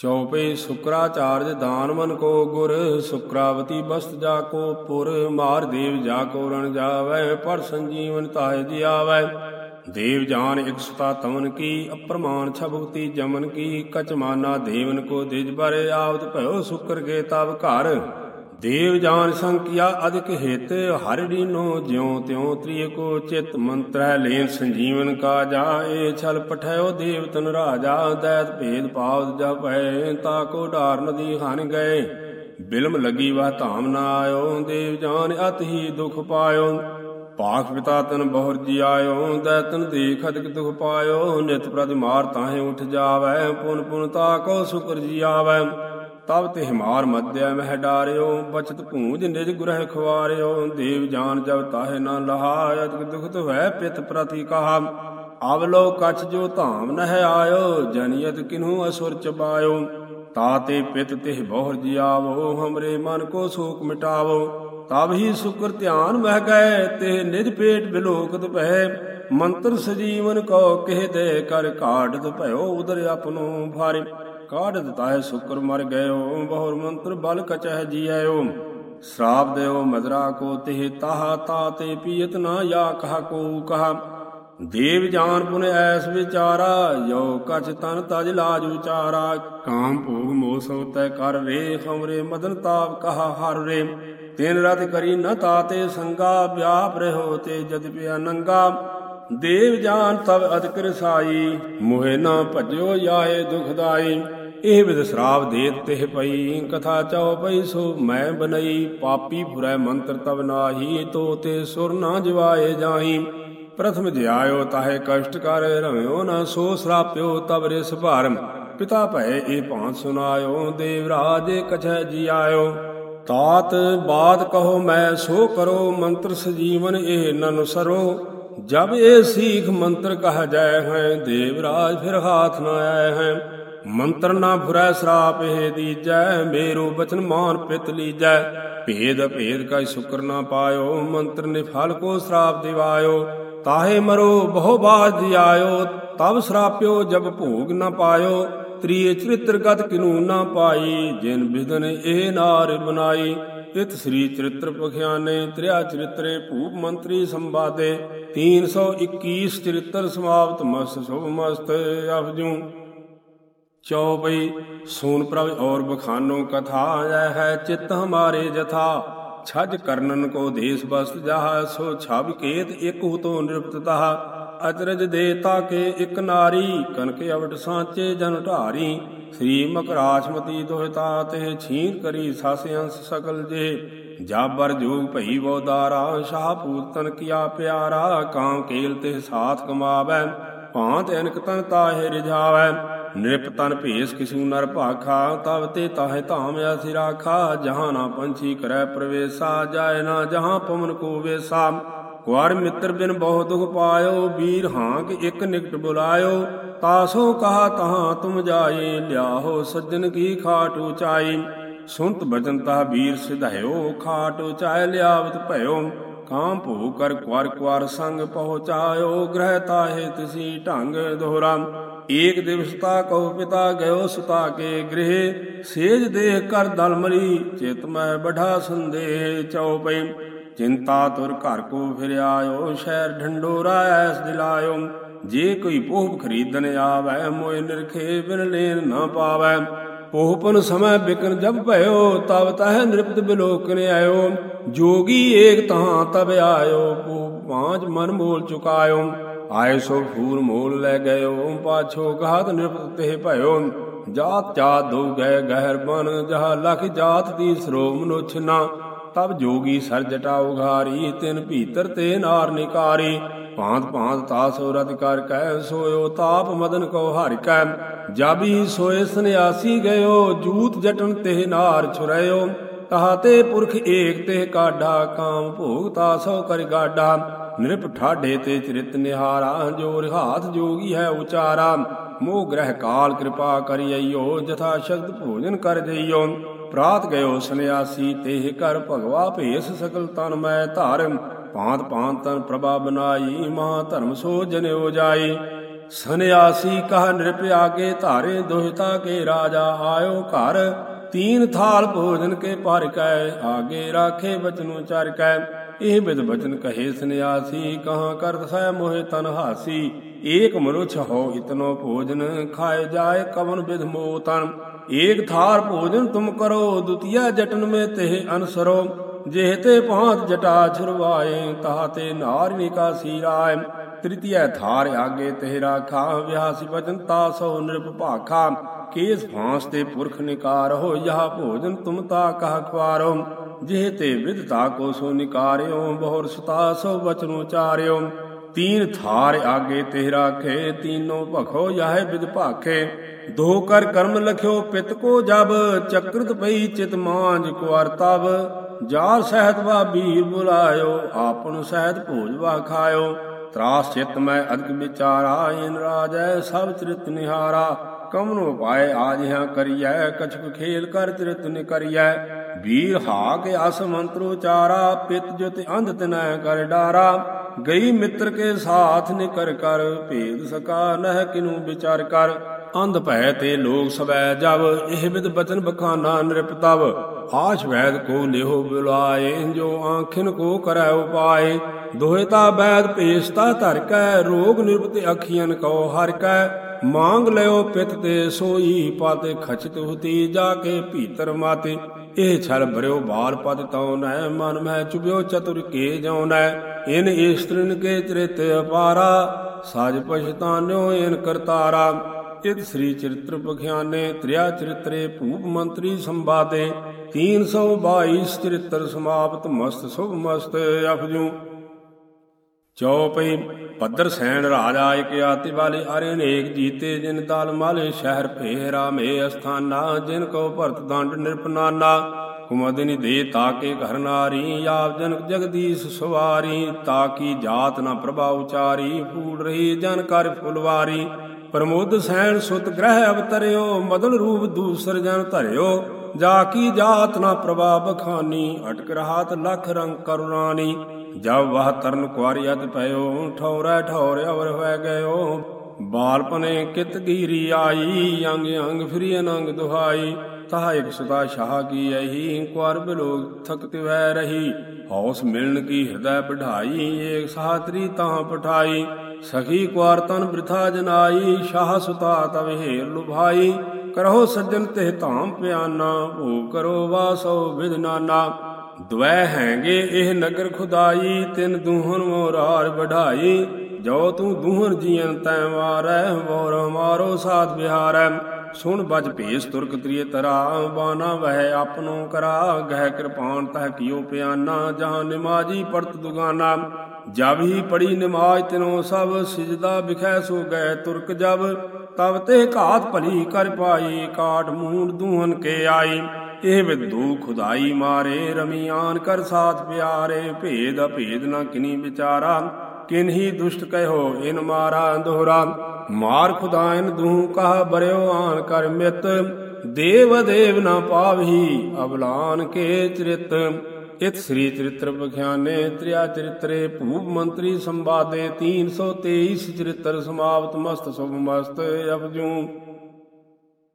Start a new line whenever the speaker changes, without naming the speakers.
ਚੌਪੇ ਸ਼ੁਕਰਾਚਾਰਜ ਦਾਨਮਨ ਕੋ ਗੁਰ, ਸ਼ੁਕਰਾਵਤੀ ਬਸਤ ਜਾ ਕੋ ਪੁਰ, ਮਾਰ ਦੇਵ ਜਾ ਕੋ ਰਣ ਜਾਵੈ, ਪਰ ਸੰਜੀਵਨ ਤਾਹਿ ਜੀ ਆਵੈ ਦੇਵ ਜਾਨ ਇਕ ਸੁਤਾ ਤਮਨ ਕੀ, ਅਪਰਮਾਨ ਛਬੁਤੀ ਜਮਨ ਕੀ ਕਚਮਾਨਾ ਦੇਵਨ ਕੋ ਦਿਜ ਬਰੇ, ਆਵਤ ਭਇਓ ਸ਼ੁਕਰ ਗੇ ਤਬ ਘਰ। ਦੇਵ ਜਾਨ ਸੰਕਿਆ ਅਧਿਕ ਹਿਤ, ਹਰਿ ਡੀਨੋ ਜਿਉ ਤਿਉ ਤ੍ਰਿਯ ਕੋ ਚਿਤ ਮੰਤਰੈ ਲੇਨ ਸੰਜੀਵਨ ਕਾ ਜਾਏ, ਛਲ ਪਠਿਓ ਦੇਵ ਤਨ ਰਾਜਾ, ਦੈਤ ਭੇਦ ਪਾਵ ਜਪੈ, ਤਾ ਕੋ ਢਾਰ ਨਦੀ ਹਨ ਗਏ। ਬਿਲਮ ਲਗੀ ਵਾ ਧਾਮ ਨਾ ਆਇਓ ਦੇਵ ਜਾਨ ਅਤ ਹੀ ਦੁਖ ਪਾਇਓ। ਪਾਖ ਪਿਤਾ ਤਨ ਬਹੁਰ ਜੀ ਆਇਓ ਦੈਤਨ ਦੇਖ ਅਦਿਕ ਦੁਖ ਪਾਇਓ। ਨਿਤ ਪ੍ਰਤਿ ਮਾਰ ਤਾਹੇ ਉਠ ਜਾਵੈ, ਪੁਨ ਪੁਨ ਤਾ ਕੋ ਸ਼ੁਕਰ ਜੀ ਆਵੈ ਤਬ ਤੇ ਹਿਮਾਰ ਮਧਿਆ ਮਹਿ ਡਾਰਿਓ, ਬਚਤ ਭੂਜ ਨਿਜ ਗੁਰਹਿ ਖਵਾਰਿਓ ਦੇਵ ਜਾਨ ਜਬ ਤਾਹੇ ਨਾ ਲਹਾ ਅਦਿਕ ਦੁਖਤ ਹੋਇ ਪਿਤ ਪ੍ਰਤੀ ਕਹਾ। ਅਵਲੋ ਕਛ ਜੋ ਧਾਮ ਨਹਿ ਆਇਓ ਜਨੀਅਤ ਕਿਨੂ ਅਸੁਰ ਚਬਾਇਓ। ਤਾਤੇ ਪਿਤ ਤਿਹ ਬਹੁਰ ਜਿਆਵੋ, ਹਮਰੇ ਮਨ ਕੋ ਸੋਕ ਮਿਟਾਵੋ। ਤਬ ਹੀ ਸੁਕਰ ਧਿਆਨ ਮਹਿ ਗਏ, ਤੇ ਨਿਜ ਪੇਟ ਬਿਲੋਕਤ ਭੈ ਮੰਤਰ ਸਜੀਵਨ ਕੋ ਕਹਿ ਦੇ, ਕਰ ਕਾਢਤ ਭਇਓ ਉਦਰ ਆਪਨੋ ਭਾਰੇ। ਕਾਢ ਦਤਾਏ ਸ਼ੁਕਰ ਮਰ ਗਇਓ। ਬਹੁਰ ਮੰਤਰ ਬਲ ਕਚਹਿ ਜੀਐਓ। ਸ਼ਰਾਪ ਦਿਓ ਮਦਰਾ ਕੋ ਤਿਹ ਤਾਹਾ, ਤਾ ਤੇ ਪੀਤ ਨਾ ਯਾ ਕਹਾ ਕੋ ਕਹਾ। ਦੇਵ ਜਾਨ ਪੁਨ ਐਸ ਵਿਚਾਰਾ ਜੋ ਕਛ ਤਨ ਤਜ ਲਾਜ ਵਿਚਾਰਾ ਕਾਮ ਭੋਗ ਮੋਹ ਸੋ ਤੈ ਕਰ ਰੇ, ਹਮਰੇ ਮਦਨ ਤਾਪ ਕਹਾ ਹਰ ਰੇ। ਤਿਨ ਰਤ ਕਰੀ ਨ ਤਾਤੇ ਸੰਗਾ, ਵਿਆਪ ਰਹੋ ਤੇ ਜਦ ਪਿਆ ਨੰਗਾ। ਦੇਵ ਜਾਨ ਤਵ ਅਦਕ ਰਸਾਈ, ਮੋਹਿ ਨਾ ਭਜਿਓ ਜਾਏ ਦੁਖਦਾਈ ਇਹ ਵਿਦ ਸ਼ਰਾਬ ਦੇਤ ਤਿਹ ਪਈ। ਕਥਾ ਚਉ ਪਈ ਸੋ ਮੈਂ ਬਨਈ ਪਾਪੀ ਫੁਰੈ ਮੰਤਰ ਤਬ ਨਾਹੀ। ਤੋ ਤੇ ਸੁਰ ਨਾ ਜਵਾਏ ਜਾਹੀ। ਪ੍ਰਥਮ ਜਿਆਇਓ ਤਾਹੇ ਕਸ਼ਟ ਕਰ, ਰਵਿਓ ਨਾ ਸੋ ਸਰਾਪਿਓ ਤਬ ਰਿਸ ਭਾਰਮ। ਪਿਤਾ ਭਏ ਇਹ ਭਾਂਤ ਸੁਨਾਇਓ ਦੇਵਰਾਜ ਕਛੈ ਜੀ ਆਇਓ ਤਾਤ ਬਾਤ ਕਹੋ ਮੈਂ, ਸੋ ਕਰੋ ਮੰਤਰ ਸਜੀਵਨ ਇਹ ਨਨ ਸਰੋ। ਜਬ ਇਹ ਸੀਖ ਮੰਤਰ ਕਹ ਜਾਏ ਹੈ, ਦੇਵ ਰਾਜ ਫਿਰ ਹਾਥ ਨਾ ਆਏ ਹੈ। ਮੰਤਰ ਨਾ ਫੁਰੈ ਸਰਾਪ ਇਹ ਦੀਜੈ, ਮੇਰੋ ਬਚਨ ਮਾਨ ਪਿਤ ਲੀਜੈ। ਭੇਦ ਭੇਦ ਕਾ ਸ਼ੁਕਰ ਨਾ ਪਾਇਓ, ਮੰਤਰ ਨੇ ਫਲ ਕੋ ਸਰਾਪ ਦਿਵਾਇਓ। ਤਾਹੇ ਮਰੋ ਬਹੁ ਬਾਜ ਆਇਓ ਤਬ ਸਰਾਪਿਓ ਜਬ ਭੋਗ ਨਾ ਪਾਇਓ। ਤ੍ਰਿਏ ਚਰਿਤ੍ਰ ਗਤ ਕਿਨੂ ਨਾ ਪਾਈ, ਜਿਨ ਬਿਦਨ ਇਹ ਨਾਰ ਬਨਾਈ। ਇਤ ਸ੍ਰੀ ਚਰਿਤ੍ਰ ਪਖਿਆਨੇ, ਤ੍ਰਿਆ ਚਰਿਤਰੇ ਭੂਪ ਮੰਤਰੀ ਸੰਵਾਦੇ। 321 ਚਰਿਤ੍ਰ ਸਮਾਪਤ ਮਸ ਸੁਭ ਮਸਤ ਅਫਜੂ ਚੌਪਈ ਸੋਨ ਪ੍ਰਭ ਔਰ ਬਖਾਨੋ ਕਥਾ ਜੈ ਹੈ, ਚਿਤ ਹਮਾਰੇ ਜਥਾ। ਛਜ ਕਰਨਨ ਕੋ ਦੇਸ ਬਸਤ ਜਹਾ, ਸੋ ਛਬ ਕੇਤ ਇਕ ਹੁਤੋ ਨਿਰਪਤਤਾ ਅਚਰਜ ਦੇ ਤਾਕੇ ਇਕ ਨਾਰੀ ਕਨਕ ਅਵਟ ਸਾਚੇ ਜਨ ਢਾਰੀ। ਸ੍ਰੀ ਮਕਰਾਸ਼ਮਤੀ ਦੋਹਿਤਾ ਤੇ ਛੀਨ ਕਰੀ ਸਸ ਅੰਸ ਸਕਲ ਜੇ। ਜਾਬਰ ਜੋਗ ਭਈ ਬੋਦਾਰਾ ਸ਼ਾਹ ਪੂਤਨ ਕੀਆ ਪਿਆਰਾ। ਕਾਮ ਕੇਲ ਤੇ ਸਾਥ ਕਮਾਵੈ, ਭਾਂਤ ਅਨਕ ਤਨ ਤਾਹੇ ਰਿਝਾਵੈ। ਨਿਰਪ ਤਨ ਭੇਸ ਕਿਸੂ ਨਰ ਭਾਖਾ ਤਬ ਤੇ ਤਾਹੇ ਧਾਮ ਆਸੀ ਰਾਖਾ। ਜਹਾਂ ਨਾ ਪੰਛੀ ਕਰੈ ਪ੍ਰਵੇਸਾ, ਜਾਏ ਨਾ ਜਹਾਂ ਪਵਨ ਕੋ ਵੇਸਾ। ਕੁਾਰ ਮਿੱਤਰ ਬਿਨ ਬਹੁ ਦੁਖ ਪਾਇਓ, ਵੀਰ ਹਾਂਕ ਇੱਕ ਨਿਕਟ ਬੁਲਾਇਓ। ਤਾਸੋ ਕਹਾ ਤਹਾਂ ਤੁਮ ਜਾਏ, ਲਿਆਹੋ ਸੱਜਣ ਕੀ ਖਾਟ ਉਚਾਈ। ਸੁਨਤ ਬਚਨ ਤਾ ਵੀਰ ਸਿਧਾਇਓ, ਖਾਟ ਉਚਾਇ ਲਿਆਵਤ ਭਇਓ। ਕਾਮ ਭੂ ਕਰ ਕੁਾਰ ਕੁਾਰ ਸੰਗ ਪਹੁੰਚਾਇਓ, ਗ੍ਰਹਿ ਤਾਹੇ ਤਿਸੀ ਢੰਗ ਦੋਹਰਾ। ਏਕ ਦਿਵਸ ਕਉ ਪਿਤਾ ਗਇਓ ਸੁਤਾ ਕੇ ਗ੍ਰਹਿ, ਸੇਜ ਦੇਹ ਕਰ ਦਲ ਮਰੀ, ਚਿਤ ਮੈਂ ਬਢਾ ਸੰਦੇਹ ਚਉਪਈ ਚਿੰਤਾ ਤੁਰ ਘਰ ਕੋ ਫਿਰ ਆਇਓ, ਸ਼ਹਿਰ ਢੰਡੋਰਾ ਐਸ ਦਿਲਾਇਓ। ਜੇ ਕੋਈ ਪੋਹ ਖਰੀਦਨ ਆਵੈ ਮੋਇ ਨਿਰਖੇ ਬਿਨ ਲੈਨ ਨਾ ਪਾਵੈ। ਪੋਹਪਨ ਸਮੈ ਬਿਕਨ ਜਬ ਭਇਓ, ਤਬ ਤਹ ਨਿਰਪਤ ਬਿਲੋਕਨ ਆਇਓ। ਜੋਗੀ ਏਕ ਤਹਾਂ ਤਬ ਆਇਓ, ਪੋਹ ਪਾਂਚ ਮਨ ਮੋਲ ਚੁਕਾਇਓ। ਆਏ ਸੋ ਫੂਰ ਮੋਲ ਲੈ ਗਇਓ, ਪਾਛੋ ਗਾਤ ਨਿਰਪਤ ਤੇ ਭਇਓ। ਜਾਤ ਜਾਤ ਦੋ ਗਏ ਗਹਿਰ ਬਨ, ਜਹ ਲਖ ਜਾਤ ਦੀ ਸਰੋ ਮਨੁਛ ਤਬ ਜੋਗੀ ਸਰ ਜਟਾ ਉਘਾਰੀ, ਤਿਨ ਭੀਤਰ ਤੇ ਨਾਰ ਨਿਕਾਰੀ। ਭਾਂਤ ਭਾਂਤ ਤਾਸੋ ਰਤ ਕਰ ਕਹਿ ਸੋਇਓ ਤਾਪ ਮਦਨ ਕੋ ਹਰਿ ਕੈ। ਜਾਬੀ ਸੋਏ ਸੰਿਆਸੀ ਗਇਓ, ਜੂਤ ਜਟਨ ਤੇ ਨਾਰ ਛੁਰਇਓ। ਕਹਾਤੇ ਪੁਰਖ ਏਕ ਤੇ ਕਾਢਾ, ਕਾਮ ਭੋਗ ਤਾਸੋ ਕਰ ਗਾਡਾ ਨਿਰਪ ਠਾਢੇ ਤੇ ਚਰਿਤ ਨਿਹਾਰਾ ਜੋ ਰਿਹਾਤ ਜੋਗੀ ਹੈ ਉਚਾਰਾ। ਮੋਹ ਗ੍ਰਹਿ ਕਾਲ ਕਿਰਪਾ ਕਰਿਓ ਜਥਾ ਸ਼ਬਦ ਭੋਜਨ ਕਰ ਜਈਓ ਪ੍ਰਾਤ ਗਇਓ ਸੰਿਆਸੀ ਤੇਹ ਕਰ ਭਗਵਾ ਭੇਸ ਸਕਲ ਤਨ ਮੈਂ ਧਾਰ। ਭਾਂਤ ਭਾਂਤ ਤਨ ਪ੍ਰਭਾ ਬਨਾਈ, ਮਹਾ ਧਰਮ ਸੋ ਜਨਿਓ ਜਾਈ। ਸਨਿਆਸੀ ਕਹ ਨਿਰਪ ਆਗੇ ਧਾਰੇ, ਦੁਹਿਤਾ ਕੇ ਰਾਜਾ ਆਇਓ ਘਰ। ਤੀਨ ਥਾਲ ਭੋਜਨ ਕੇ ਪਰ ਕੈ, ਆਗੇ ਰਾਖੇ ਬਚਨੁ ਚਰ ਕੈ। ਇਹ ਬਿਦ ਬਚਨ ਕਹੇ ਸੰਿਆਸੀ ਕਹਾਂ ਕਰਤ ਸੈ ਮੋਹਿ ਤਨ ਹਾਸੀ। ਏਕ ਮਨੁਛ ਹੋ ਇਤਨੋ ਭੋਜਨ, ਖਾਏ ਜਾਏ ਕਵਨ ਬਿਧ ਮੋ ਤਨ ਏਕ ਥਾਰ ਭੋਜਨ ਤੁਮ ਕਰੋ, ਦੁਤੀਆ ਜਟਨ ਮੇ ਤੇ ਅਨਸਰੋ। ਜਿਹ ਤੇ ਪਹੁੰਚ ਜਟਾ ਛੁਰਵਾਏ, ਤਹਾ ਤੇ ਨਾਰ ਵਿਕਾ ਸੀਰਾਏ ਤ੍ਰਿਤੀਯ ਥਾਰ ਆਗੇ ਤੇ ਰਾਖਾ, ਵਿਆਸ ਬਚਨ ਤਾ ਸੋ ਨਿਰਭ ਕੇਸ ਫਾਂਸ ਤੇ ਪੁਰਖ ਨਿਕਾਰ ਹੋ, ਯਹ ਭੋਜਨ ਤੁਮ ਤਾ ਕਹ ਖਵਾਰੋ। ਜਿਹ ਤੇ ਵਿਦਤਾ ਕੋ ਸੋ ਨਿਕਾਰਿਓ, ਬਹੁਰ ਸਤਾ ਸੋ ਬਚਨੋ ਚਾਰਿਓ। ਤੀਨ ਥਾਰ ਆਗੇ ਤੇ ਰਾਖੇ ਤੀਨੋ ਭਖੋ ਯਹ ਵਿਦ ਭਾਖੇ। ਦੋ ਕਰ ਕਰਮ ਲਖਿਓ ਪਿਤ ਕੋ ਜਬ, ਚਕਰਤ ਪਈ ਚਿਤ ਮਾਂਜ ਕੁਾਰ ਤਬ। ਜਾਰ ਸਹਿਤ ਵਾ ਬੀਰ ਬੁਲਾਇਓ, ਆਪਨ ਸਹਿਤ ਭੋਜ ਵਾ ਖਾਇਓ। ਤਰਾਸ ਚਿਤ ਮੈਂ ਅਦਕ ਵਿਚਾਰਾ, ਇਨ ਰਾਜੈ ਸਭ ਤ੍ਰਿਤ ਨਿਹਾਰਾ। ਕਮਨੋ ਪਾਏ ਆਜ ਹਾਂ ਕਰੀਐ, ਕਛਕ ਖੇਲ ਕਰ ਤ੍ਰਿਤ ਨਿਕਰੀਐ। ਵੀਰ ਹਾ ਕੇ ਅਸ ਮੰਤਰ ਚਾਰਾ ਪਿਤ ਜੁਤ ਅੰਧ ਤਨੈ ਕਰ ਡਾਰਾ। ਗਈ ਮਿੱਤਰ ਕੇ ਸਾਥ ਨਿਕਰ ਕਰ, ਭੇਦ ਸਕਾ ਨਹਿ ਕਿਨੂ ਵਿਚਾਰ ਕਰ। ਅੰਧ ਭੈ ਤੇ ਲੋਕ ਸਵੈ ਜਬ ਇਹ ਵਿਦ ਬਚਨ ਬਖਾਨਾ ਨਿਰਪਤਵ ਆਸ਼ ਵੈਦ ਕੋ ਲਿਹੋ ਬੁਲਾਏ, ਜੋ ਆਂਖਿਨ ਕੋ ਕਰੈ ਉਪਾਏ। ਦੋਹਿਤਾ ਬੈਦ ਭੇਸਤਾ ਧਰ ਕੈ, ਰੋਗ ਨਿਰਪਤ ਅਖੀਆਂ ਕੋ ਹਰ ਕੈ। ਮੰਗ ਲਿਓ ਪਿਤ ਤੇ ਸੋਈ, ਪਤ ਖਚਤ ਹੁਤੀ, ਜਾ ਕੇ ਭੀਤਰ ਮਾਤੇ। ਇਹ ਛਲ ਭਰਿਓ ਬਾਲ ਪਦ ਤਉ ਨੈ ਮਨ ਮਹਿ ਚੁਬਿਓ ਚਤੁਰ ਕੇ ਜਉ ਇਨ ਇਸਤਰਨ ਕੇ ਚਰਿਤ ਅਪਾਰਾ, ਸਾਜ ਪਛਤਾਨਿਓ ਇਨ ਕਰਤਾਰਾ। ਇਤ ਸ੍ਰੀ ਚਰਿਤ੍ਰ ਬਖਿਆਨੇ ਤ੍ਰਿਆ ਚਰਿਤਰੇ ਭੂਪ ਮੰਤਰੀ ਸੰਵਾਦੇ। 322 ਚਰਿਤ੍ਰ ਸਮਾਪਤ, ਮਸਤ ਸੁਭ ਮਸਤ ਅਫਜੂ। ਚੌਪਈ ਪੱਦਰ ਸੈਣ ਰਾਜਾ ਇਕ ਆਤੀ ਵਾਲੇ ਅਰੇ ਨੇਕ ਜੀਤੇ, ਜਿਨ ਦਲ ਮਾਲੇ ਸ਼ਹਿਰ ਫੇਰਾ ਮੇ ਅਸਥਾਨਾ, ਜਿਨ ਕੋ ਭਰਤ ਦੰਡ ਨਿਰਪਨਾਨਾ। ਕੁਮਦਿਨੀ ਦੇ ਤਾਕੇ ਘਰ ਨਾਰੀ, ਆਪ ਜਨਕ ਜਗਦੀਸ਼ ਸਵਾਰੀ ਤਾਕੀ ਜਾਤ ਨਾ ਪ੍ਰਭਾ ਉਚਾਰੀ, ਫੂਲ ਰਹੀ ਜਨ ਕਰ ਫੁਲਵਾਰੀ। ਪ੍ਰਮੋਦ ਸੈਣ ਸੁਤ ਗ੍ਰਹਿ ਅਵਤਰਿਓ, ਮਦਨ ਰੂਪ ਦੂਸਰ ਜਨ ਧਰਿਓ। ਜਾ ਕੀ ਜਾਤ ਨਾ ਪ੍ਰਭਾ ਬਖਾਨੀ, ਅਟਕ ਰਹਾਤ ਲਖ ਰੰਗ ਕਰੁਣਾਨੀ ਜਬ ਵਾਹ ਤਰਨ ਕੁਆਰੀ ਅਤ ਪਇਓ ਠੌਰੈ ਠੌਰ ਅਵਰ ਹੋਇ ਗਇਓ। ਬਾਲਪਨੇ ਕਿਤ ਗੀਰੀ ਆਈ, ਅੰਗ ਅੰਗ ਫਿਰੀ ਅਨੰਗ ਦੁਹਾਈ। ਤਾ ਇਕ ਸੁਦਾ ਸ਼ਾਹ ਕੀ ਅਹੀ ਕੁਾਰ ਬਿਲੋਗ ਥਕਤ ਵੈ ਰਹੀ। ਹੌਸ ਮਿਲਣ ਕੀ ਹਿਰਦੈ ਬਢਾਈ ਏਕ ਸਾਤਰੀ ਤਾਂ ਪਠਾਈ। ਸਖੀ ਕੁਾਰ ਤਨ ਬ੍ਰਿਥਾ ਜਨਾਈ, ਸ਼ਾਹ ਸੁਤਾ ਤਵ ਹੇਰ ਲੁਭਾਈ। ਕਰੋ ਸੱਜਣ ਤੇ ਧਾਮ ਪਿਆਨਾ ਭੂ ਕਰੋ ਵਾਸੋ ਵਿਦ ਨਾਨਾ ਹੈਗੇ ਇਹ ਨਗਰ ਖੁਦਾਈ, ਤਿਨ ਦੂਹਨ ਮੋਰਾਰ ਵਢਾਈ। ਜੋ ਤੂੰ ਦੂਹਨ ਜੀਵਨ ਤੈ ਮਾਰੈ ਮੋਰ ਮਾਰੋ ਸਾਥ ਬਿਹਾਰੈ ਸੁਣ ਬਜ ਭੇਸ ਤੁਰਕ ਤ੍ਰਿਏ ਤਰਾ ਬਾਨਾ ਵਹਿ ਆਪਨੋ ਕਰਾ। ਗਹਿ ਕਿਰਪਾਨ ਤਹ ਕੀਓ ਪਿਆਨਾ, ਜਹਾਂ ਨਿਮਾਜੀ ਪਰਤ ਦੁਗਾਨਾ। ਜਬ ਹੀ ਪੜੀ ਨਿਮਾਜ ਤਿਨੋ ਸਭ, ਸਿਜਦਾ ਬਿਖੈ ਸੋ ਗਏ ਤੁਰਕ ਜਬ। ਤਬ ਤੇ ਘਾਤ ਭਲੀ ਕਰ ਪਾਈ, ਕਾਟ ਮੂੰਡ ਦੂਹਨ ਕੇ ਆਈ। ਇਹ ਵਿਦੂ ਖੁਦਾਈ ਮਾਰੇ, ਰਮੀਆਨ ਕਰ ਸਾਥ ਪਿਆਰੇ, ਭੇਦ ਅਭੇਦ ਨਾ ਕਿਨੀ ਵਿਚਾਰਾ। ਕਿਨਹੀ ਦੁਸ਼ਟ ਕਹਿਓ, ਇਨ ਮਾਰਾ ਦੋਹਰਾ ਮਾਰ ਖੁਦਾਇਨ ਦੂ ਕਹ ਬਰਿਓ ਆਨ ਕਰ ਮਿਤ। ਦੇਵ ਦੇਵ ਨਾ ਪਾਵਹੀ ਅਬਲਾਨ ਕੇ ਚਰਿਤ। ਇਤ ਸ੍ਰੀ ਚਰਿਤ੍ਰ ਬਖਿਆਨੇ ਤ੍ਰਿਆ ਚਰਿਤਰੇ, ਭੂਪ ਮੰਤਰੀ ਸੰਵਾਦੇ 323 ਚਰਿਤ੍ਰ ਸਮਾਪਤ ਮਸਤ ਸੁਭ ਮਸਤ ਅਪਜੂ